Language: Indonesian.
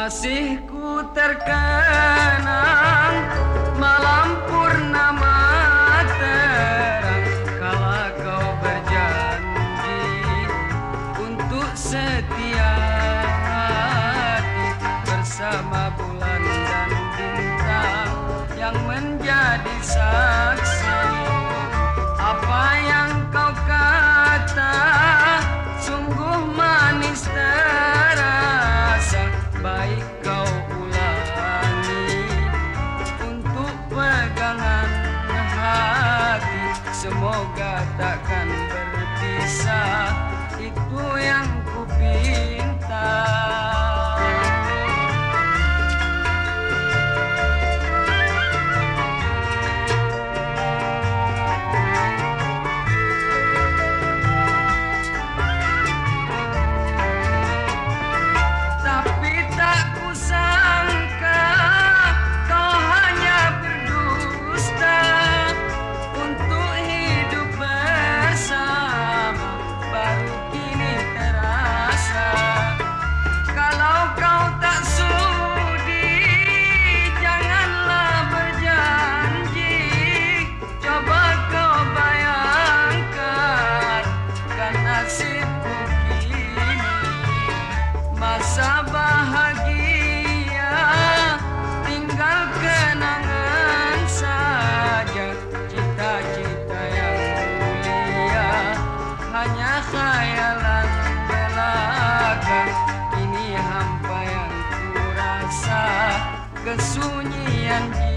Masih ku terkenang malam purnama terang Kala kau berjanji untuk setia hati Bersama bulan dan bintang yang menjadi saya semoga takkan berpisah. Itu yang kupilih kesunyian